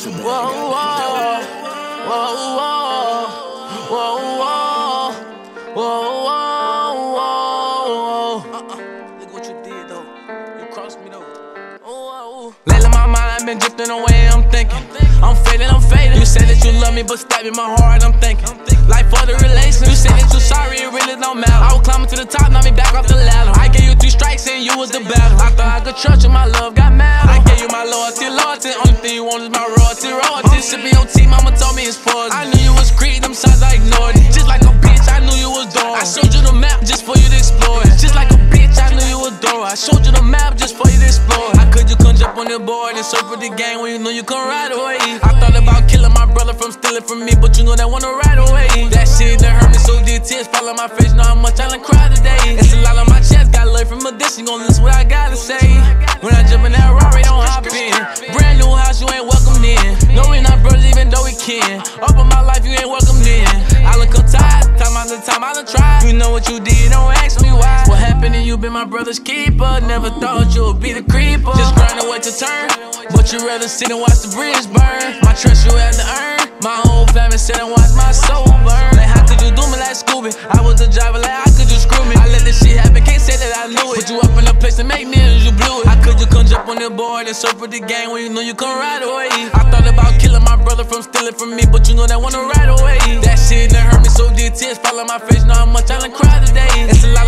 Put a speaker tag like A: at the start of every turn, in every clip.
A: Whoa, whoa, whoa, whoa, whoa, whoa, whoa, whoa. Look what you did though. You crossed me though. Oh, oh. Lately my mind I've been drifting away. I'm thinking, I'm fading, I'm fading. You said that you love me, but stab in my heart. I'm thinking, life for the relation. You said that you sorry, it really don't matter. I was climbing to the top, now me back off the ladder. I gave you three strikes and you was the battle. I thought I could trust you, my love Sipping your tea, mama told me it's poison. I knew you was creed, them signs I ignored it. Just like a bitch, I knew you was doing. I showed you the map just for you to explore it. Just like a bitch, I knew you was doing. I showed you the map just for you to explore it. How could you come jump on the board and search for the game when you know you can ride away? I thought about killing my brother from stealing from me, but you know that wanna ride away. That shit that hurt me so deep, tears fall on my face, know how much I done cried today. It's a lot on my chest, got love from a distance, gon' listen what I gotta say. When I jump in that can. Up in my life, you ain't welcome in. I look up tired, time after time I done tried. You know what you did, don't ask me why. What happened to you, been my brother's keeper. Never thought you would be the creeper. Just grinding, wait to turn. But you rather sit and watch the bridge burn. My trust you had to earn. My whole family sit and watch my soul burn. Like, how could you do me like Scooby? I was the driver, like, how could you screw me? I let this shit happen, can't say that I knew it. Put you up in a place to make millions, you blew it. How could you come jump on the board and surf with the game when you know you can ride away? I thought about killing my brother from stealing from me, but you know that wanna ride away. That shit that hurt me so deep, tears fall on my face, know how much I done cried today. It's a lot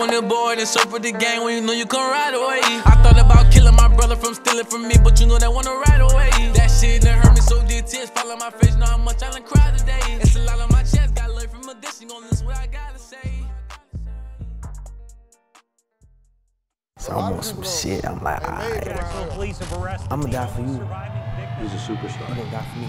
A: on the board and surf with the gang when you know you can ride away. I thought about killing my brother from stealing from me, but you know that wanna ride away. That shit that hurt me so deep, tears fall on my face, know how much I done cried today. It's a lot on my chest, got love from a distance, gon' listen what I gotta say.
B: So I'm on some shit. I'm like, alright. I'm gonna die for you.
C: He's a superstar.
B: You gonna die for me.